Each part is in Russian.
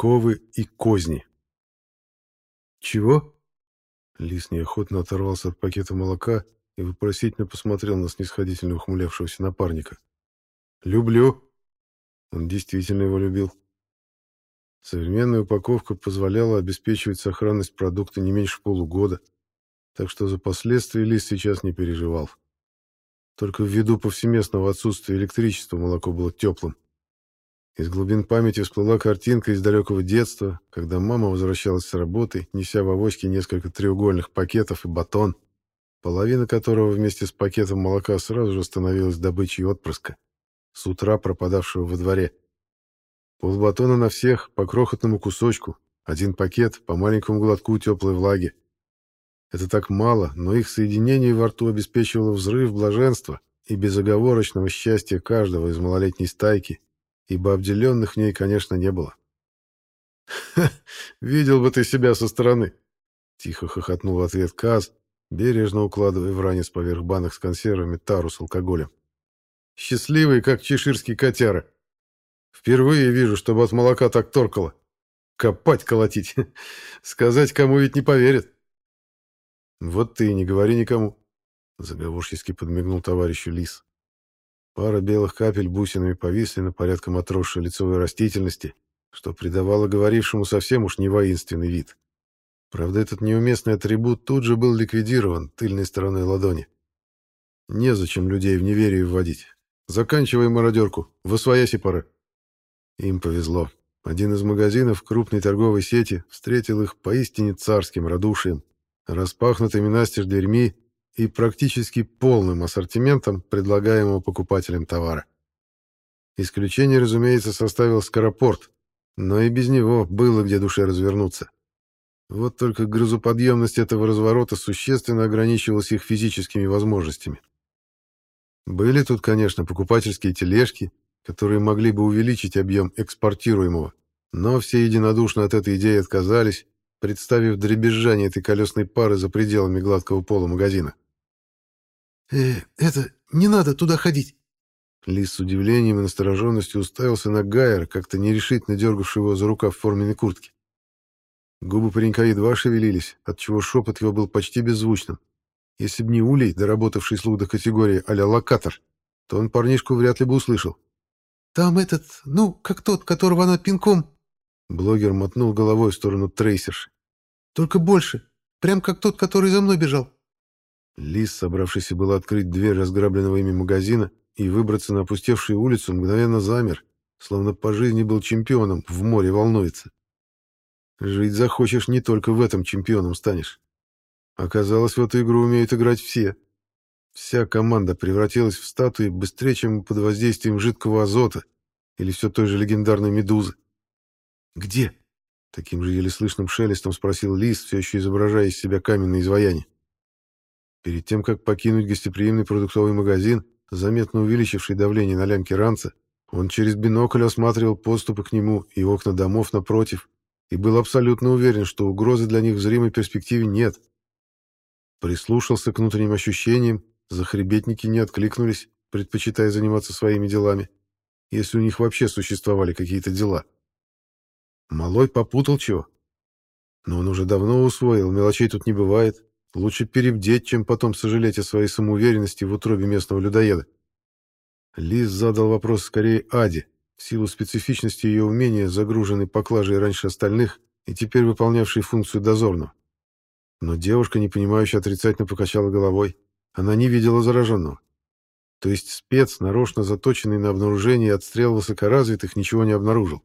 подковы и козни. «Чего?» Лис неохотно оторвался от пакета молока и вопросительно посмотрел на снисходительно ухмылявшегося напарника. «Люблю». Он действительно его любил. Современная упаковка позволяла обеспечивать сохранность продукта не меньше полугода, так что за последствия Лис сейчас не переживал. Только ввиду повсеместного отсутствия электричества молоко было теплым. Из глубин памяти всплыла картинка из далекого детства, когда мама возвращалась с работы, неся в авоське несколько треугольных пакетов и батон, половина которого вместе с пакетом молока сразу же становилась добычей отпрыска, с утра пропадавшего во дворе. Полбатона на всех, по крохотному кусочку, один пакет, по маленькому глотку теплой влаги. Это так мало, но их соединение во рту обеспечивало взрыв блаженства и безоговорочного счастья каждого из малолетней стайки, ибо обделенных в ней, конечно, не было. «Ха, видел бы ты себя со стороны!» Тихо хохотнул в ответ Каз, бережно укладывая в ранец поверх банок с консервами тару с алкоголем. «Счастливый, как чеширский котяра!» Впервые вижу, чтобы от молока так торкало. Копать колотить. Сказать кому ведь не поверят. Вот ты и не говори никому. Заговорчески подмигнул товарищу Лис. Пара белых капель бусинами повисли на порядком отросшей лицевой растительности, что придавало говорившему совсем уж не воинственный вид. Правда, этот неуместный атрибут тут же был ликвидирован тыльной стороной ладони. Незачем людей в неверие вводить. Заканчивай мародерку. Восвояси пора. Им повезло. Один из магазинов крупной торговой сети встретил их поистине царским радушием, распахнутыми настежь дверьми и практически полным ассортиментом предлагаемого покупателям товара. Исключение, разумеется, составил Скоропорт, но и без него было где душе развернуться. Вот только грузоподъемность этого разворота существенно ограничивалась их физическими возможностями. Были тут, конечно, покупательские тележки, которые могли бы увеличить объем экспортируемого, но все единодушно от этой идеи отказались, представив дребезжание этой колесной пары за пределами гладкого пола магазина. «Э, это, не надо туда ходить!» Лис с удивлением и настороженностью уставился на Гайера, как-то нерешительно дергавшего его за рукав форменной куртке. Губы паренька едва шевелились, отчего шепот его был почти беззвучным. Если б не Улей, доработавший слух до категории а локатор, то он парнишку вряд ли бы услышал. Там этот, ну, как тот, которого она пинком...» Блогер мотнул головой в сторону трейсерши. «Только больше. Прям как тот, который за мной бежал». Лис, собравшийся было открыть дверь разграбленного ими магазина и выбраться на опустевшую улицу, мгновенно замер, словно по жизни был чемпионом, в море волнуется. Жить захочешь, не только в этом чемпионом станешь. Оказалось, в эту игру умеют играть все. Вся команда превратилась в статуи быстрее, чем под воздействием жидкого азота или все той же легендарной медузы. «Где?» — таким же еле слышным шелестом спросил Лис, все еще изображая из себя каменное изваяние. Перед тем, как покинуть гостеприимный продуктовый магазин, заметно увеличивший давление на лямке ранца, он через бинокль осматривал подступы к нему и окна домов напротив, и был абсолютно уверен, что угрозы для них в зримой перспективе нет. Прислушался к внутренним ощущениям Захребетники не откликнулись, предпочитая заниматься своими делами, если у них вообще существовали какие-то дела. Малой попутал чего. Но он уже давно усвоил, мелочей тут не бывает. Лучше перебдеть, чем потом сожалеть о своей самоуверенности в утробе местного людоеда. Лиз задал вопрос скорее Аде, в силу специфичности ее умения, загруженной поклажей раньше остальных и теперь выполнявшей функцию дозорного. Но девушка, непонимающе отрицательно покачала головой. Она не видела зараженного. То есть спец, нарочно заточенный на обнаружение и отстрел высокоразвитых, ничего не обнаружил.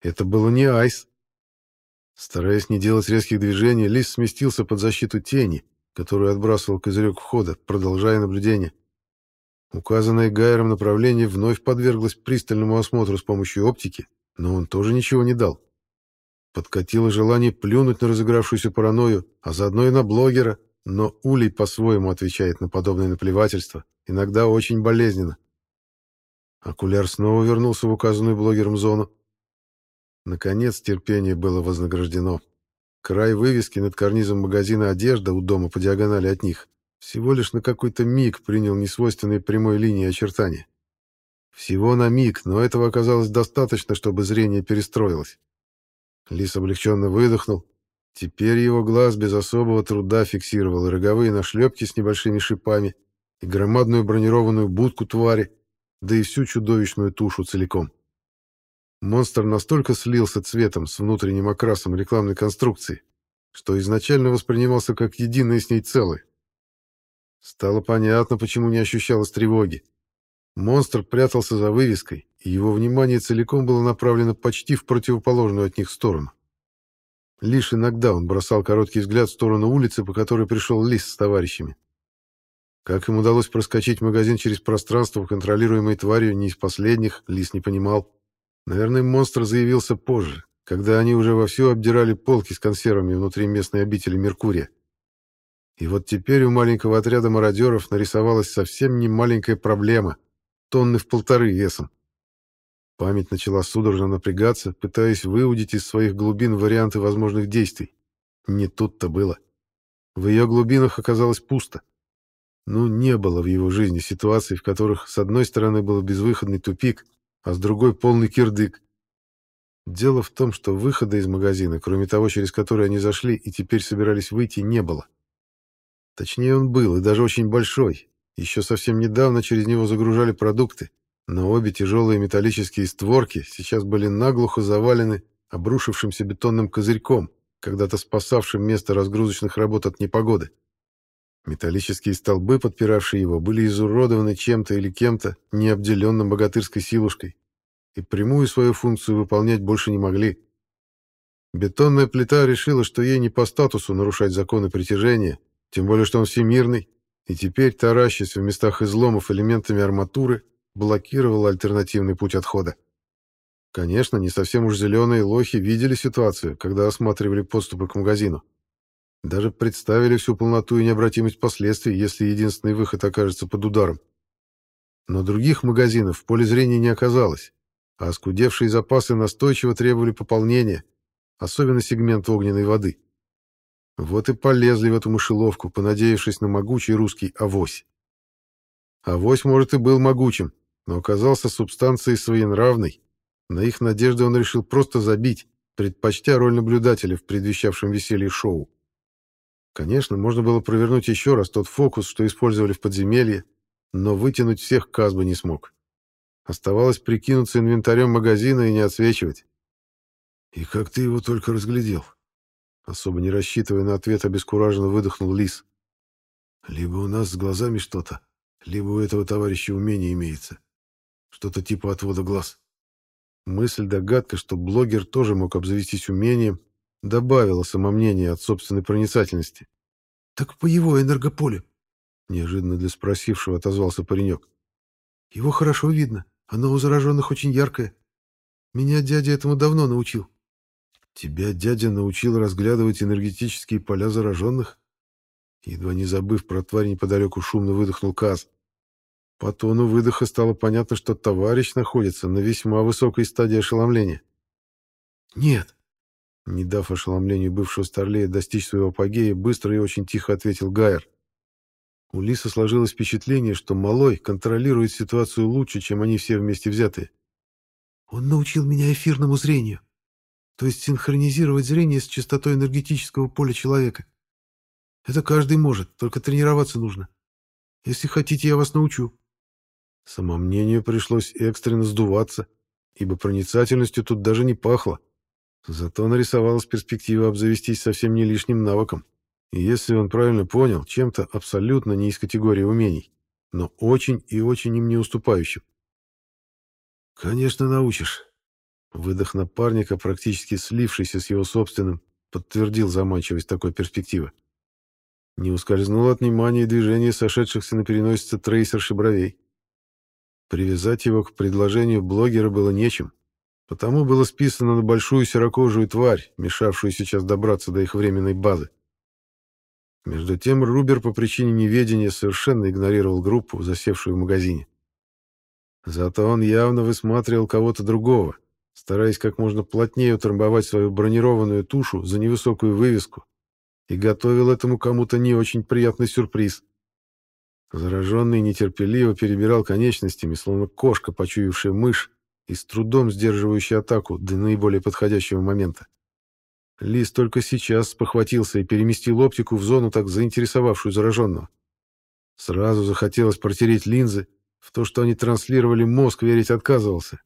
Это было не айс. Стараясь не делать резких движений, Лис сместился под защиту тени, которую отбрасывал козырек входа, продолжая наблюдение. Указанное Гайером направление вновь подверглось пристальному осмотру с помощью оптики, но он тоже ничего не дал. Подкатило желание плюнуть на разыгравшуюся паранойю, а заодно и на блогера, но Улей по-своему отвечает на подобное наплевательство, иногда очень болезненно. Окуляр снова вернулся в указанную блогером зону. Наконец терпение было вознаграждено. Край вывески над карнизом магазина «Одежда» у дома по диагонали от них всего лишь на какой-то миг принял несвойственные прямой линии очертания. Всего на миг, но этого оказалось достаточно, чтобы зрение перестроилось. Лис облегченно выдохнул. Теперь его глаз без особого труда фиксировал роговые нашлепки с небольшими шипами и громадную бронированную будку твари, да и всю чудовищную тушу целиком. Монстр настолько слился цветом с внутренним окрасом рекламной конструкции, что изначально воспринимался как единое с ней целое. Стало понятно, почему не ощущалось тревоги. Монстр прятался за вывеской, и его внимание целиком было направлено почти в противоположную от них сторону. Лишь иногда он бросал короткий взгляд в сторону улицы, по которой пришел Лис с товарищами. Как им удалось проскочить магазин через пространство, контролируемое тварью, не из последних, Лис не понимал. Наверное, монстр заявился позже, когда они уже вовсю обдирали полки с консервами внутри местной обители Меркурия. И вот теперь у маленького отряда мародеров нарисовалась совсем не маленькая проблема — тонны в полторы весом. Память начала судорожно напрягаться, пытаясь выудить из своих глубин варианты возможных действий. Не тут-то было. В ее глубинах оказалось пусто. Ну, не было в его жизни ситуаций, в которых с одной стороны был безвыходный тупик, а с другой полный кирдык. Дело в том, что выхода из магазина, кроме того, через который они зашли и теперь собирались выйти, не было. Точнее, он был, и даже очень большой, еще совсем недавно через него загружали продукты, но обе тяжелые металлические створки сейчас были наглухо завалены обрушившимся бетонным козырьком, когда-то спасавшим место разгрузочных работ от непогоды. Металлические столбы, подпиравшие его, были изуродованы чем-то или кем-то, не обделенным богатырской силушкой, и прямую свою функцию выполнять больше не могли. Бетонная плита решила, что ей не по статусу нарушать законы притяжения, тем более что он всемирный, и теперь, таращась в местах изломов элементами арматуры, блокировал альтернативный путь отхода. Конечно, не совсем уж зеленые лохи видели ситуацию, когда осматривали подступы к магазину. Даже представили всю полноту и необратимость последствий, если единственный выход окажется под ударом. Но других магазинов в поле зрения не оказалось, а оскудевшие запасы настойчиво требовали пополнения, особенно сегмент огненной воды. Вот и полезли в эту мышеловку, понадеявшись на могучий русский авось. Авось, может, и был могучим, но оказался субстанцией своенравной. На их надежды он решил просто забить, предпочтя роль наблюдателя в предвещавшем веселье шоу. Конечно, можно было провернуть еще раз тот фокус, что использовали в подземелье, но вытянуть всех Казба не смог. Оставалось прикинуться инвентарем магазина и не отсвечивать. «И как ты его только разглядел?» Особо не рассчитывая на ответ, обескураженно выдохнул Лис. «Либо у нас с глазами что-то, либо у этого товарища умение имеется. Что-то типа отвода глаз». Мысль-догадка, что блогер тоже мог обзавестись умением, добавила самомнение от собственной проницательности. «Так по его энергополю», — неожиданно для спросившего отозвался паренек. «Его хорошо видно. Оно у зараженных очень яркое. Меня дядя этому давно научил. Тебя дядя научил разглядывать энергетические поля зараженных? Едва не забыв про тварь неподалеку, шумно выдохнул Каз. По тону выдоха стало понятно, что товарищ находится на весьма высокой стадии ошеломления. «Нет». Не дав ошеломлению бывшего старлея достичь своего апогея, быстро и очень тихо ответил Гайер. У Лиса сложилось впечатление, что Малой контролирует ситуацию лучше, чем они все вместе взятые. «Он научил меня эфирному зрению то есть синхронизировать зрение с частотой энергетического поля человека. Это каждый может, только тренироваться нужно. Если хотите, я вас научу. Самомнению пришлось экстренно сдуваться, ибо проницательностью тут даже не пахло. Зато нарисовалась перспектива обзавестись совсем не лишним навыком. И если он правильно понял, чем-то абсолютно не из категории умений, но очень и очень им не уступающим. «Конечно, научишь. Выдох напарника, практически слившийся с его собственным, подтвердил заманчивость такой перспективы. Не ускользнуло от внимания и движения сошедшихся на переносице трейсерши бровей. Привязать его к предложению блогера было нечем, потому было списано на большую серокожую тварь, мешавшую сейчас добраться до их временной базы. Между тем Рубер по причине неведения совершенно игнорировал группу, засевшую в магазине. Зато он явно высматривал кого-то другого, стараясь как можно плотнее утрамбовать свою бронированную тушу за невысокую вывеску, и готовил этому кому-то не очень приятный сюрприз. Зараженный нетерпеливо перебирал конечностями, словно кошка, почуявшая мышь и с трудом сдерживающая атаку до наиболее подходящего момента. Лис только сейчас спохватился и переместил оптику в зону, так заинтересовавшую зараженного. Сразу захотелось протереть линзы, в то, что они транслировали, мозг верить отказывался.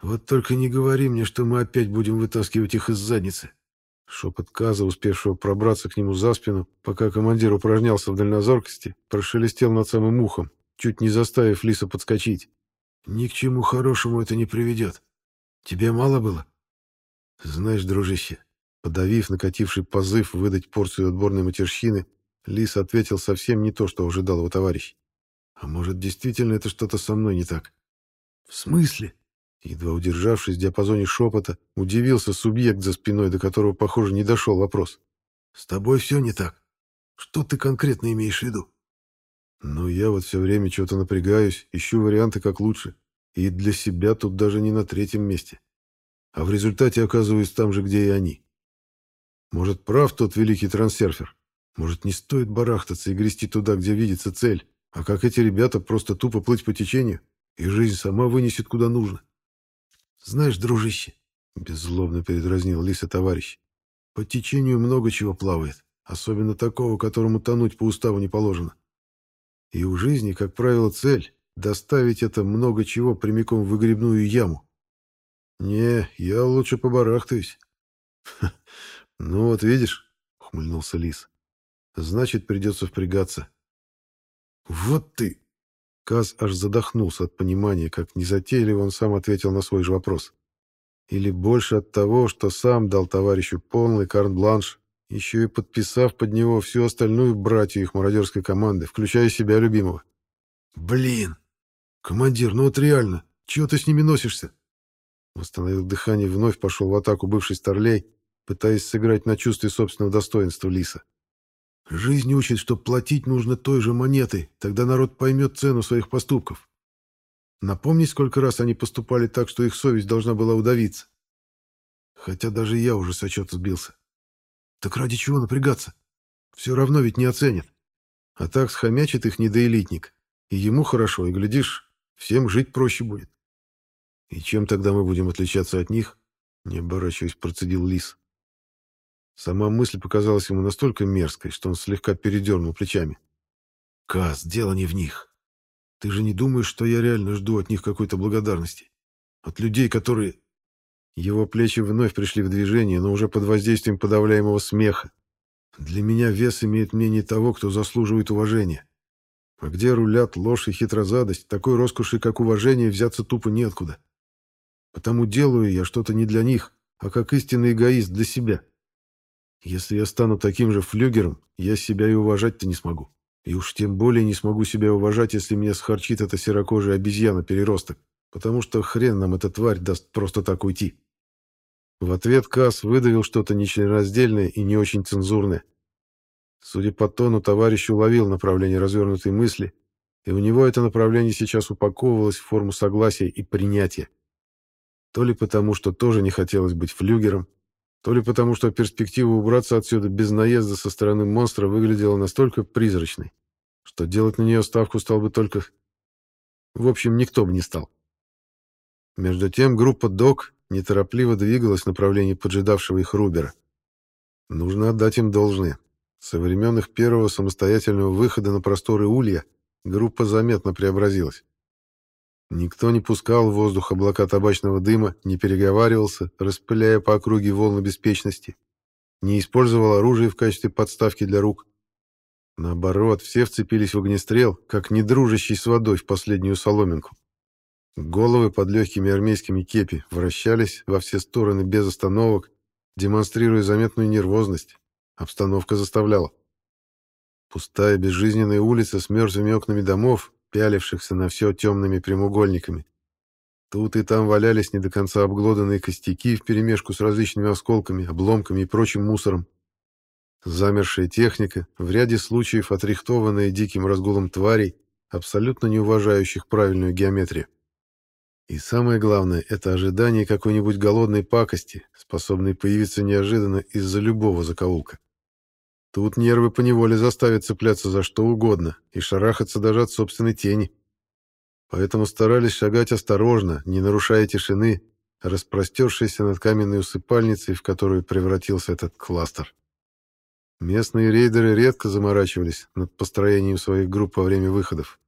«Вот только не говори мне, что мы опять будем вытаскивать их из задницы». Шепот Каза, успевшего пробраться к нему за спину, пока командир упражнялся в дальнозоркости, прошелестел над самым ухом, чуть не заставив Лиса подскочить. «Ни к чему хорошему это не приведет. Тебе мало было?» «Знаешь, дружище...» Подавив накативший позыв выдать порцию отборной матерщины, Лис ответил совсем не то, что ожидал его товарищ. «А может, действительно это что-то со мной не так?» «В смысле?» Едва удержавшись в диапазоне шепота, удивился субъект за спиной, до которого, похоже, не дошел вопрос. «С тобой все не так. Что ты конкретно имеешь в виду?» «Ну, я вот все время что-то напрягаюсь, ищу варианты, как лучше. И для себя тут даже не на третьем месте. А в результате оказываюсь там же, где и они. Может, прав тот великий трансерфер? Может, не стоит барахтаться и грести туда, где видится цель, а как эти ребята просто тупо плыть по течению, и жизнь сама вынесет куда нужно?» «Знаешь, дружище», — беззлобно передразнил Лиса товарищ, «по течению много чего плавает, особенно такого, которому тонуть по уставу не положено. И у жизни, как правило, цель — доставить это много чего прямиком в выгребную яму. Не, я лучше побарахтаюсь». «Ну вот видишь», — ухмыльнулся Лис, — «значит, придется впрягаться». «Вот ты!» Каз аж задохнулся от понимания, как незатейливо он сам ответил на свой же вопрос. Или больше от того, что сам дал товарищу полный карт-бланш, еще и подписав под него всю остальную братью их мародерской команды, включая себя любимого. «Блин! Командир, ну вот реально, чего ты с ними носишься?» Восстановил дыхание, вновь пошел в атаку бывший старлей, пытаясь сыграть на чувстве собственного достоинства Лиса. Жизнь учит, что платить нужно той же монетой, тогда народ поймет цену своих поступков. Напомни, сколько раз они поступали так, что их совесть должна была удавиться. Хотя даже я уже с отчета сбился. Так ради чего напрягаться? Все равно ведь не оценят. А так схомячит их недоэлитник. И ему хорошо, и, глядишь, всем жить проще будет. И чем тогда мы будем отличаться от них? Не оборачиваясь, процедил Лис. Сама мысль показалась ему настолько мерзкой, что он слегка передернул плечами. «Каз, дело не в них. Ты же не думаешь, что я реально жду от них какой-то благодарности? От людей, которые...» Его плечи вновь пришли в движение, но уже под воздействием подавляемого смеха. «Для меня вес имеет мнение того, кто заслуживает уважения. А где рулят ложь и хитрозадость, такой роскоши, как уважение, взяться тупо неоткуда. Потому делаю я что-то не для них, а как истинный эгоист для себя». Если я стану таким же флюгером, я себя и уважать-то не смогу. И уж тем более не смогу себя уважать, если меня схарчит эта серокожая обезьяна-переросток, потому что хрен нам эта тварь даст просто так уйти. В ответ Касс выдавил что-то нечленораздельное и не очень цензурное. Судя по тону, товарищ уловил направление развернутой мысли, и у него это направление сейчас упаковывалось в форму согласия и принятия. То ли потому, что тоже не хотелось быть флюгером, то ли потому, что перспектива убраться отсюда без наезда со стороны монстра выглядела настолько призрачной, что делать на нее ставку стал бы только... В общем, никто бы не стал. Между тем группа ДОК неторопливо двигалась в направлении поджидавшего их Рубера. Нужно отдать им должное. Со времен их первого самостоятельного выхода на просторы Улья группа заметно преобразилась. Никто не пускал в воздух облака табачного дыма, не переговаривался, распыляя по округе волны беспечности, не использовал оружие в качестве подставки для рук. Наоборот, все вцепились в огнестрел, как недружащий с водой в последнюю соломинку. Головы под легкими армейскими кепи вращались во все стороны без остановок, демонстрируя заметную нервозность. Обстановка заставляла. Пустая безжизненная улица с мертвыми окнами домов пялившихся на все темными прямоугольниками. Тут и там валялись не до конца обглоданные костяки вперемешку с различными осколками, обломками и прочим мусором. Замершая техника, в ряде случаев отрихтованная диким разгулом тварей, абсолютно не уважающих правильную геометрию. И самое главное — это ожидание какой-нибудь голодной пакости, способной появиться неожиданно из-за любого закоулка. Тут нервы поневоле заставят цепляться за что угодно и шарахаться даже от собственной тени. Поэтому старались шагать осторожно, не нарушая тишины, распростершейся над каменной усыпальницей, в которую превратился этот кластер. Местные рейдеры редко заморачивались над построением своих групп во время выходов.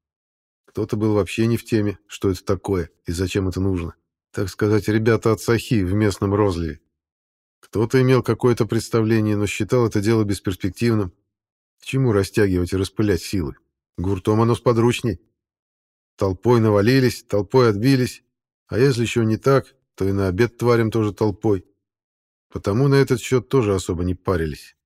Кто-то был вообще не в теме, что это такое и зачем это нужно. Так сказать, ребята от Сахи в местном розливе. Кто-то имел какое-то представление, но считал это дело бесперспективным. К чему растягивать и распылять силы? Гуртом оно сподручней. Толпой навалились, толпой отбились, а если еще не так, то и на обед тварям тоже толпой. Потому на этот счет тоже особо не парились.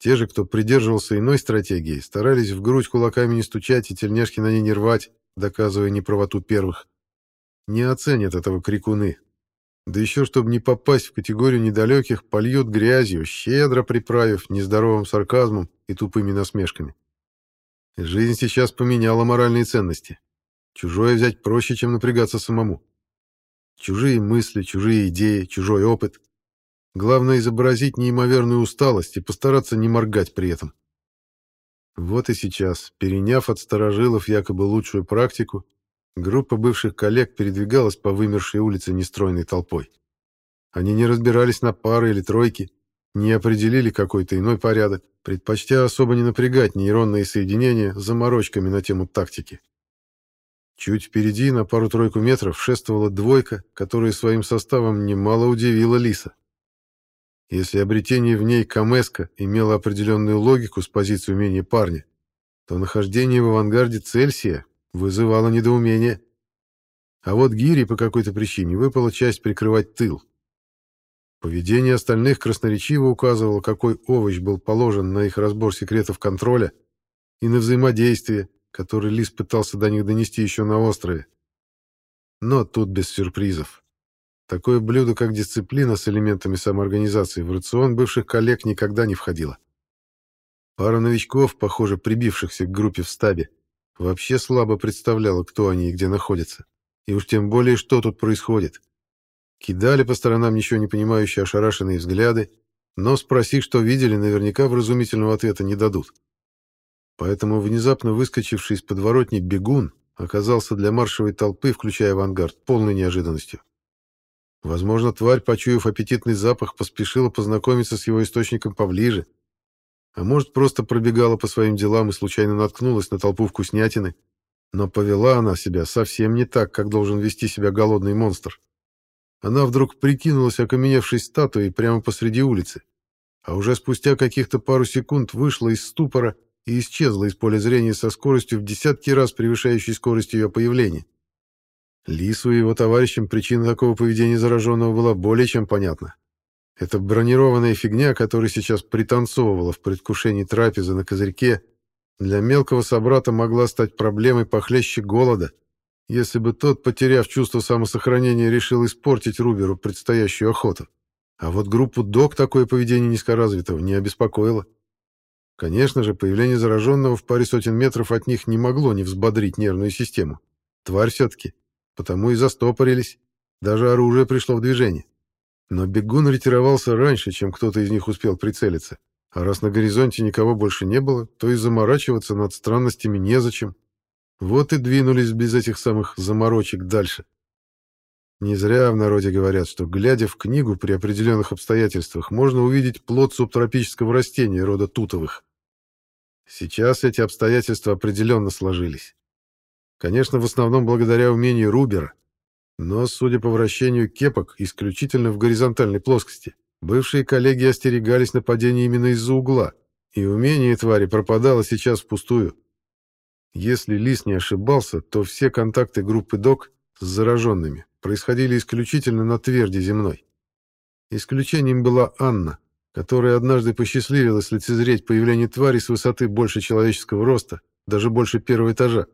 Те же, кто придерживался иной стратегии, старались в грудь кулаками не стучать и тельняшки на ней не рвать, доказывая неправоту первых. Не оценят этого крикуны. Да еще, чтобы не попасть в категорию недалеких, польют грязью, щедро приправив нездоровым сарказмом и тупыми насмешками. Жизнь сейчас поменяла моральные ценности. Чужое взять проще, чем напрягаться самому. Чужие мысли, чужие идеи, чужой опыт. Главное изобразить неимоверную усталость и постараться не моргать при этом. Вот и сейчас, переняв от старожилов якобы лучшую практику, группа бывших коллег передвигалась по вымершей улице нестройной толпой. Они не разбирались на пары или тройки, не определили какой-то иной порядок, предпочтя особо не напрягать нейронные соединения заморочками на тему тактики. Чуть впереди, на пару-тройку метров, шествовала двойка, которая своим составом немало удивила Лиса. Если обретение в ней Камеска имело определенную логику с позиции умения парня, то нахождение в авангарде Цельсия вызывало недоумение. А вот Гири по какой-то причине выпала часть прикрывать тыл. Поведение остальных красноречиво указывало, какой овощ был положен на их разбор секретов контроля и на взаимодействие, которое Лис пытался до них донести еще на острове. Но тут без сюрпризов. Такое блюдо, как дисциплина с элементами самоорганизации, в рацион бывших коллег никогда не входило. Пара новичков, похоже, прибившихся к группе в стабе, вообще слабо представляла, кто они и где находятся. И уж тем более, что тут происходит. Кидали по сторонам ничего не понимающие ошарашенные взгляды, но спроси, что видели, наверняка вразумительного ответа не дадут. Поэтому внезапно выскочивший из подворотни бегун оказался для маршевой толпы, включая авангард, полной неожиданностью. Возможно, тварь, почуяв аппетитный запах, поспешила познакомиться с его источником поближе. А может, просто пробегала по своим делам и случайно наткнулась на толпу вкуснятины. Но повела она себя совсем не так, как должен вести себя голодный монстр. Она вдруг прикинулась окаменевшей статуей прямо посреди улицы, а уже спустя каких-то пару секунд вышла из ступора и исчезла из поля зрения со скоростью в десятки раз превышающей скорость ее появления. Лису и его товарищам причина такого поведения зараженного была более чем понятна. Эта бронированная фигня, которая сейчас пританцовывала в предвкушении трапезы на козырьке, для мелкого собрата могла стать проблемой похлеще голода, если бы тот, потеряв чувство самосохранения, решил испортить Руберу предстоящую охоту. А вот группу ДОК такое поведение низкоразвитого не обеспокоило. Конечно же, появление зараженного в паре сотен метров от них не могло не взбодрить нервную систему. Тварь все-таки потому и застопорились. Даже оружие пришло в движение. Но бегун ретировался раньше, чем кто-то из них успел прицелиться. А раз на горизонте никого больше не было, то и заморачиваться над странностями незачем. Вот и двинулись без этих самых заморочек дальше. Не зря в народе говорят, что, глядя в книгу при определенных обстоятельствах, можно увидеть плод субтропического растения рода тутовых. Сейчас эти обстоятельства определенно сложились. Конечно, в основном благодаря умению Рубера, но, судя по вращению кепок, исключительно в горизонтальной плоскости. Бывшие коллеги остерегались нападения именно из-за угла, и умение твари пропадало сейчас впустую. Если Лис не ошибался, то все контакты группы ДОК с зараженными происходили исключительно на тверди земной. Исключением была Анна, которая однажды посчастливилась лицезреть появление твари с высоты больше человеческого роста, даже больше первого этажа.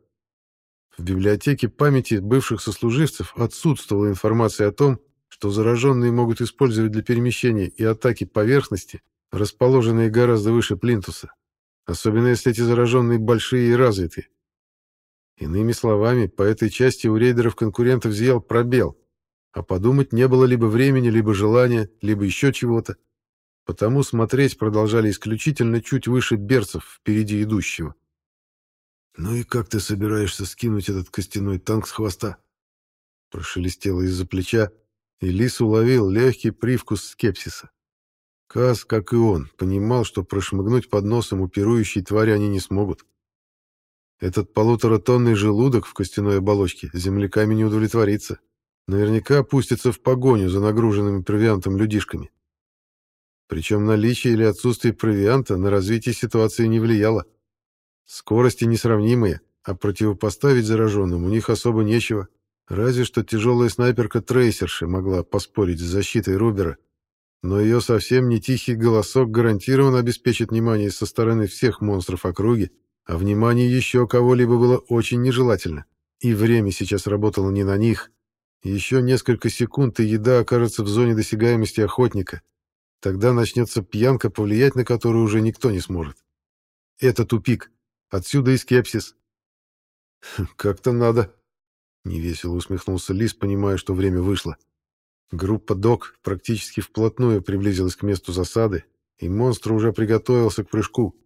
В библиотеке памяти бывших сослуживцев отсутствовала информация о том, что зараженные могут использовать для перемещения и атаки поверхности, расположенные гораздо выше плинтуса, особенно если эти зараженные большие и развитые. Иными словами, по этой части у рейдеров-конкурентов зиял пробел, а подумать не было либо времени, либо желания, либо еще чего-то. Потому смотреть продолжали исключительно чуть выше берцев впереди идущего. «Ну и как ты собираешься скинуть этот костяной танк с хвоста?» Прошелестело из-за плеча, и Лис уловил легкий привкус скепсиса. Каз, как и он, понимал, что прошмыгнуть под носом у пирующей твари они не смогут. Этот полуторатонный желудок в костяной оболочке земляками не удовлетворится. Наверняка опустится в погоню за нагруженными провиантом людишками. Причем наличие или отсутствие провианта на развитие ситуации не влияло. Скорости несравнимые, а противопоставить зараженным у них особо нечего. Разве что тяжелая снайперка Трейсерши могла поспорить с защитой Рубера. Но ее совсем не тихий голосок гарантированно обеспечит внимание со стороны всех монстров округи, а внимание еще кого-либо было очень нежелательно. И время сейчас работало не на них. Еще несколько секунд, и еда окажется в зоне досягаемости охотника. Тогда начнется пьянка, повлиять на которую уже никто не сможет. Это тупик. Отсюда и скепсис. «Как-то надо», — невесело усмехнулся Лис, понимая, что время вышло. Группа ДОК практически вплотную приблизилась к месту засады, и монстр уже приготовился к прыжку.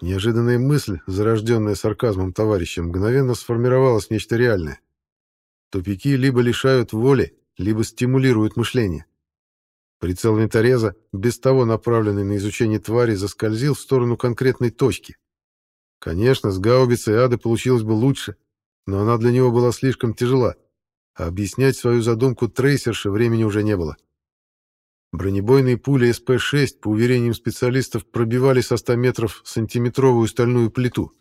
Неожиданная мысль, зарожденная сарказмом товарища, мгновенно сформировалась в нечто реальное. Тупики либо лишают воли, либо стимулируют мышление. Прицел винтореза, без того направленный на изучение твари, заскользил в сторону конкретной точки. Конечно, с гаубицей ады получилось бы лучше, но она для него была слишком тяжела, а объяснять свою задумку трейсерше времени уже не было. Бронебойные пули СП-6, по уверениям специалистов, пробивали со 100 метров сантиметровую стальную плиту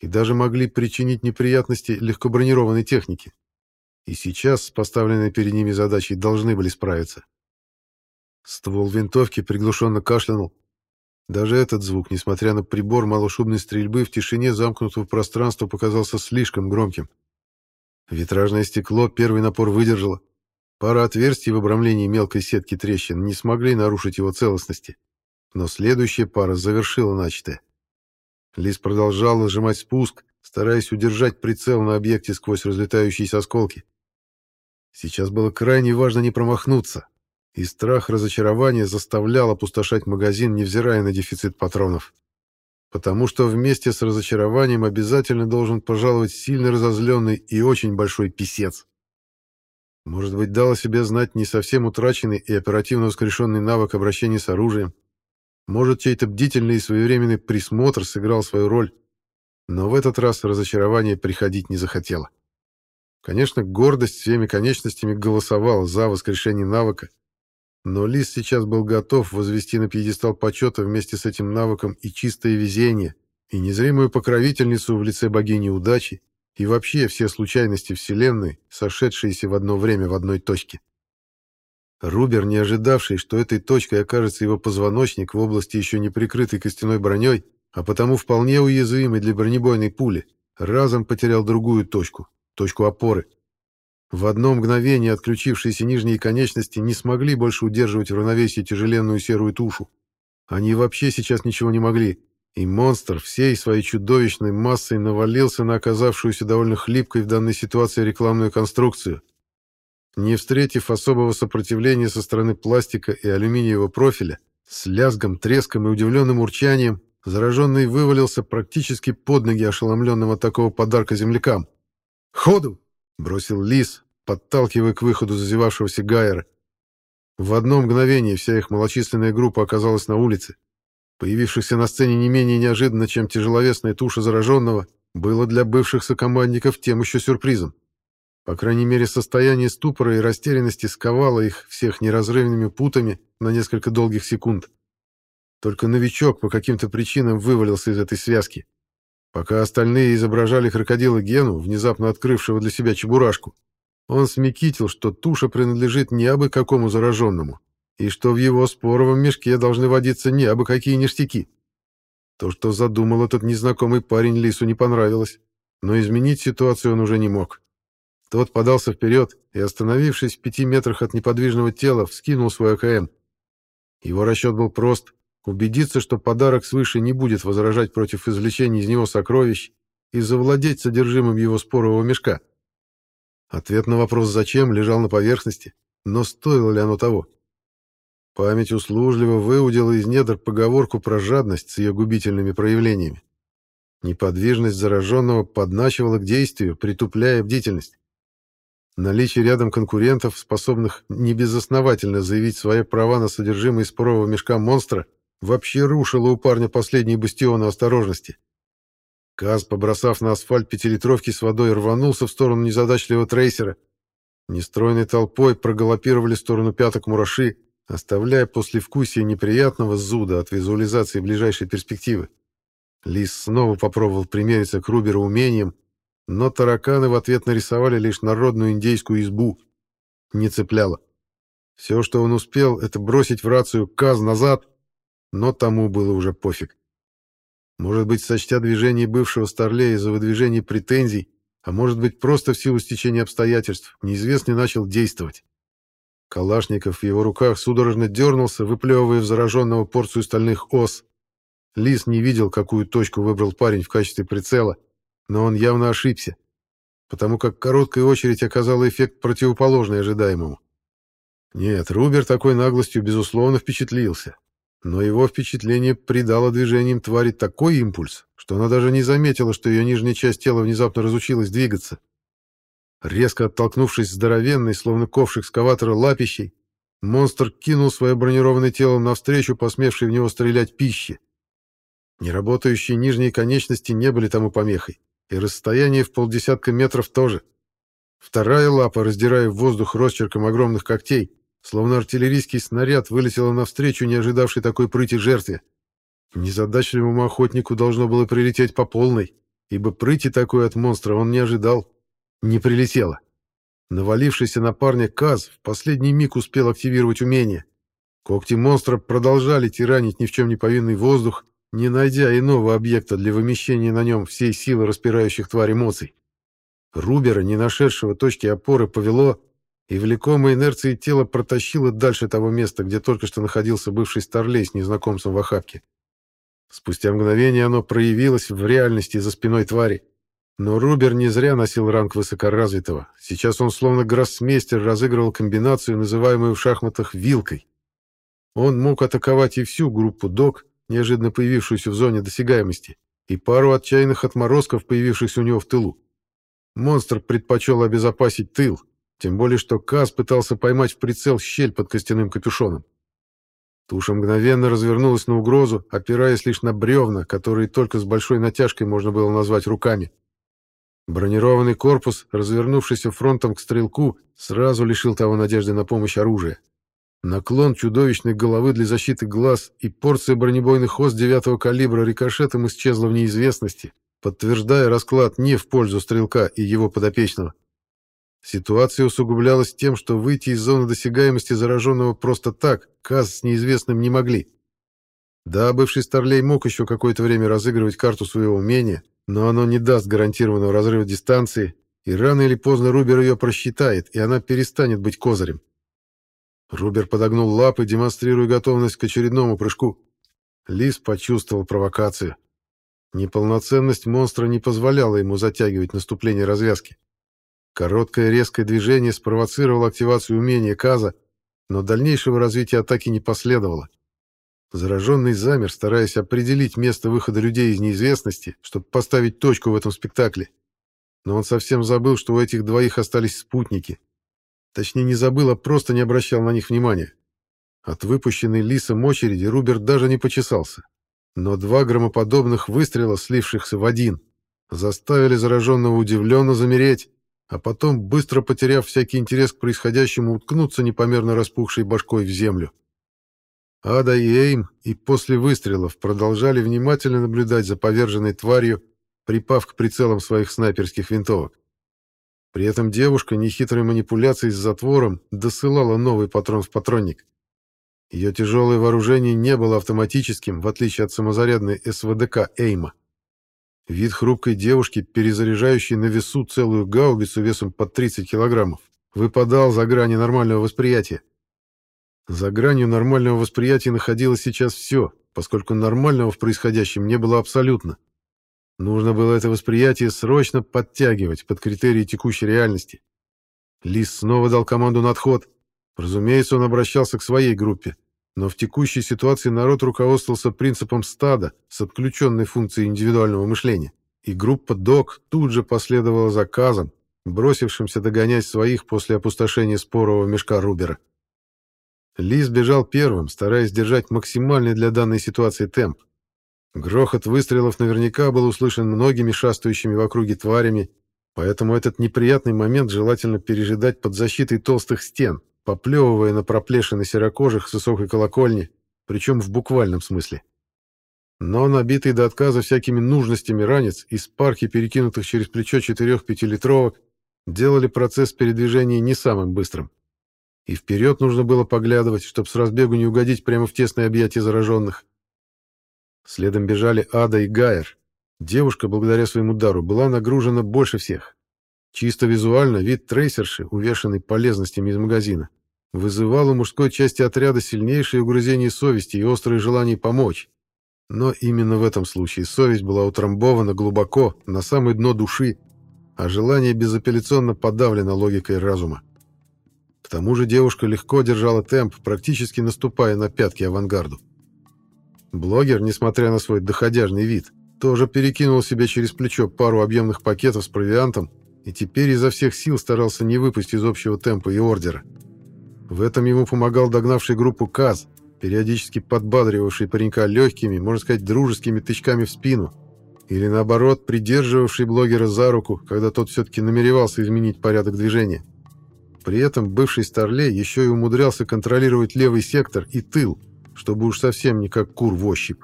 и даже могли причинить неприятности легкобронированной технике. И сейчас с поставленной перед ними задачей должны были справиться. Ствол винтовки приглушенно кашлянул. Даже этот звук, несмотря на прибор малошумной стрельбы, в тишине замкнутого пространства показался слишком громким. Витражное стекло первый напор выдержало. Пара отверстий в обрамлении мелкой сетки трещин не смогли нарушить его целостности. Но следующая пара завершила начатое. Лис продолжал нажимать спуск, стараясь удержать прицел на объекте сквозь разлетающиеся осколки. Сейчас было крайне важно не промахнуться, и страх разочарования заставлял опустошать магазин, невзирая на дефицит патронов. Потому что вместе с разочарованием обязательно должен пожаловать сильно разозленный и очень большой писец. Может быть, дал о себе знать не совсем утраченный и оперативно воскрешенный навык обращения с оружием. Может, чей-то бдительный и своевременный присмотр сыграл свою роль. Но в этот раз разочарование приходить не захотело. Конечно, гордость всеми конечностями голосовала за воскрешение навыка, но Лис сейчас был готов возвести на пьедестал почета вместе с этим навыком и чистое везение, и незримую покровительницу в лице богини удачи, и вообще все случайности Вселенной, сошедшиеся в одно время в одной точке. Рубер, не ожидавший, что этой точкой окажется его позвоночник в области еще не прикрытой костяной броней, а потому вполне уязвимый для бронебойной пули, разом потерял другую точку, точку опоры. В одно мгновение отключившиеся нижние конечности не смогли больше удерживать в равновесии тяжеленную серую тушу. Они вообще сейчас ничего не могли, и монстр всей своей чудовищной массой навалился на оказавшуюся довольно хлипкой в данной ситуации рекламную конструкцию. Не встретив особого сопротивления со стороны пластика и алюминиевого профиля, с лязгом, треском и удивленным урчанием, зараженный вывалился практически под ноги ошеломленным от такого подарка землякам. «Ходу!» — бросил лис, подталкивая к выходу зазевавшегося Гайера. В одно мгновение вся их малочисленная группа оказалась на улице, появившихся на сцене не менее неожиданно, чем тяжеловесная туша зараженного, было для бывших сокомандников тем еще сюрпризом. По крайней мере, состояние ступора и растерянности сковало их всех неразрывными путами на несколько долгих секунд. Только новичок по каким-то причинам вывалился из этой связки. Пока остальные изображали крокодила Гену, внезапно открывшего для себя чебурашку, он смекитил, что туша принадлежит не абы какому зараженному, и что в его споровом мешке должны водиться не абы какие ништяки. То, что задумал этот незнакомый парень, Лису не понравилось, но изменить ситуацию он уже не мог. Тот подался вперед и, остановившись в пяти метрах от неподвижного тела, вскинул свой АКМ. Его расчет был прост — убедиться, что подарок свыше не будет возражать против извлечения из него сокровищ и завладеть содержимым его спорового мешка. Ответ на вопрос «зачем» лежал на поверхности, но стоило ли оно того? Память услужливо выудила из недр поговорку про жадность с ее губительными проявлениями. Неподвижность зараженного подначивала к действию, притупляя бдительность. Наличие рядом конкурентов, способных небезосновательно заявить свои права на содержимое спорового мешка монстра, вообще рушило у парня последние бастионы осторожности. Каз, побросав на асфальт пятилитровки с водой, рванулся в сторону незадачливого трейсера. Нестройной толпой проголопировали в сторону пяток мураши, оставляя послевкусие неприятного зуда от визуализации ближайшей перспективы. Лис снова попробовал примериться к Руберу умением, но тараканы в ответ нарисовали лишь народную индейскую избу. Не цепляло. Все, что он успел, это бросить в рацию «Каз назад», но тому было уже пофиг. Может быть, сочтя движение бывшего Старлея за выдвижение претензий, а может быть, просто в силу стечения обстоятельств, неизвестный начал действовать. Калашников в его руках судорожно дернулся, выплевывая в зараженного порцию стальных ос. Лис не видел, какую точку выбрал парень в качестве прицела, но он явно ошибся, потому как короткая очередь оказала эффект противоположный ожидаемому. Нет, Рубер такой наглостью, безусловно, впечатлился. Но его впечатление придало движениям твари такой импульс, что она даже не заметила, что ее нижняя часть тела внезапно разучилась двигаться. Резко оттолкнувшись здоровенной, словно ковш экскаватора лапищей, монстр кинул свое бронированное тело навстречу посмевшей в него стрелять пищи. Неработающие нижние конечности не были тому помехой, и расстояние в полдесятка метров тоже. Вторая лапа, раздирая в воздух росчерком огромных когтей, Словно артиллерийский снаряд вылетело навстречу не ожидавшей такой прыти жертве. Незадачливому охотнику должно было прилететь по полной, ибо прыти такой от монстра он не ожидал. Не прилетело. Навалившийся на парня Каз в последний миг успел активировать умение. Когти монстра продолжали тиранить ни в чем не повинный воздух, не найдя иного объекта для вымещения на нем всей силы распирающих тварь эмоций. Рубера, не нашедшего точки опоры, повело, и влекомой инерцией тело протащило дальше того места, где только что находился бывший старлей с незнакомцем в охапке. Спустя мгновение оно проявилось в реальности за спиной твари. Но Рубер не зря носил ранг высокоразвитого. Сейчас он словно гроссмейстер разыгрывал комбинацию, называемую в шахматах «вилкой». Он мог атаковать и всю группу док, неожиданно появившуюся в зоне досягаемости, и пару отчаянных отморозков, появившихся у него в тылу. Монстр предпочел обезопасить тыл, тем более, что Каз пытался поймать в прицел щель под костяным капюшоном. Туша мгновенно развернулась на угрозу, опираясь лишь на бревна, которые только с большой натяжкой можно было назвать руками. Бронированный корпус, развернувшийся фронтом к стрелку, сразу лишил того надежды на помощь оружия. Наклон чудовищной головы для защиты глаз и порция бронебойных ос девятого калибра рикошетом исчезла в неизвестности, подтверждая расклад не в пользу стрелка и его подопечного. Ситуация усугублялась тем, что выйти из зоны досягаемости зараженного просто так Каз с неизвестным не могли. Да, бывший Старлей мог еще какое-то время разыгрывать карту своего умения, но оно не даст гарантированного разрыва дистанции, и рано или поздно Рубер ее просчитает, и она перестанет быть козырем. Рубер подогнул лапы, демонстрируя готовность к очередному прыжку. Лис почувствовал провокацию. Неполноценность монстра не позволяла ему затягивать наступление развязки. Короткое резкое движение спровоцировало активацию умения Каза, но дальнейшего развития атаки не последовало. Зараженный замер, стараясь определить место выхода людей из неизвестности, чтобы поставить точку в этом спектакле. Но он совсем забыл, что у этих двоих остались спутники. Точнее, не забыл, а просто не обращал на них внимания. От выпущенной лисом очереди Руберт даже не почесался. Но два громоподобных выстрела, слившихся в один, заставили зараженного удивленно замереть, а потом, быстро потеряв всякий интерес к происходящему, уткнуться непомерно распухшей башкой в землю. Ада и Эйм и после выстрелов продолжали внимательно наблюдать за поверженной тварью, припав к прицелам своих снайперских винтовок. При этом девушка нехитрой манипуляцией с затвором досылала новый патрон в патронник. Ее тяжелое вооружение не было автоматическим, в отличие от самозарядной СВДК Эйма. Вид хрупкой девушки, перезаряжающей на весу целую гаубицу весом под 30 килограммов, выпадал за грани нормального восприятия. За гранью нормального восприятия находилось сейчас все, поскольку нормального в происходящем не было абсолютно. Нужно было это восприятие срочно подтягивать под критерии текущей реальности. Лис снова дал команду на отход. Разумеется, он обращался к своей группе, но в текущей ситуации народ руководствовался принципом стада с отключенной функцией индивидуального мышления, и группа ДОК тут же последовала заказам, бросившимся догонять своих после опустошения спорового мешка Рубера. Лис бежал первым, стараясь держать максимальный для данной ситуации темп. Грохот выстрелов наверняка был услышан многими шастающими в округе тварями, поэтому этот неприятный момент желательно пережидать под защитой толстых стен, поплевывая на проплешины серокожих с высокой колокольни, причем в буквальном смысле. Но набитый до отказа всякими нужностями ранец из парки, перекинутых через плечо четырех пятилитровок, делали процесс передвижения не самым быстрым. И вперед нужно было поглядывать, чтобы с разбегу не угодить прямо в тесное объятие зараженных. Следом бежали Ада и Гайер. Девушка, благодаря своему дару, была нагружена больше всех. Чисто визуально вид трейсерши, увешанный полезностями из магазина, вызывал у мужской части отряда сильнейшее угрызение совести и острое желание помочь. Но именно в этом случае совесть была утрамбована глубоко, на самое дно души, а желание безапелляционно подавлено логикой разума. К тому же девушка легко держала темп, практически наступая на пятки авангарду. Блогер, несмотря на свой доходяжный вид, тоже перекинул себе через плечо пару объемных пакетов с провиантом и теперь изо всех сил старался не выпустить из общего темпа и ордера. В этом ему помогал догнавший группу КАЗ, периодически подбадривавший паренька легкими, можно сказать, дружескими тычками в спину, или наоборот, придерживавший блогера за руку, когда тот все-таки намеревался изменить порядок движения. При этом бывший Старлей еще и умудрялся контролировать левый сектор и тыл, чтобы уж совсем не как кур в ощупь.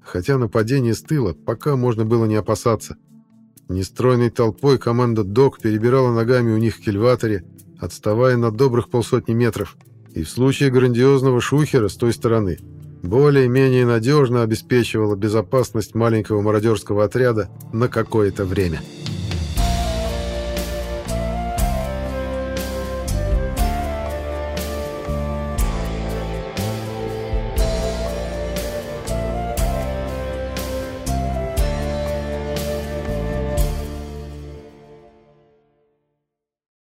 Хотя нападение с тыла пока можно было не опасаться. Нестройной толпой команда ДОК перебирала ногами у них в кильваторе, отставая на добрых полсотни метров, и в случае грандиозного шухера с той стороны более-менее надежно обеспечивала безопасность маленького мародерского отряда на какое-то время.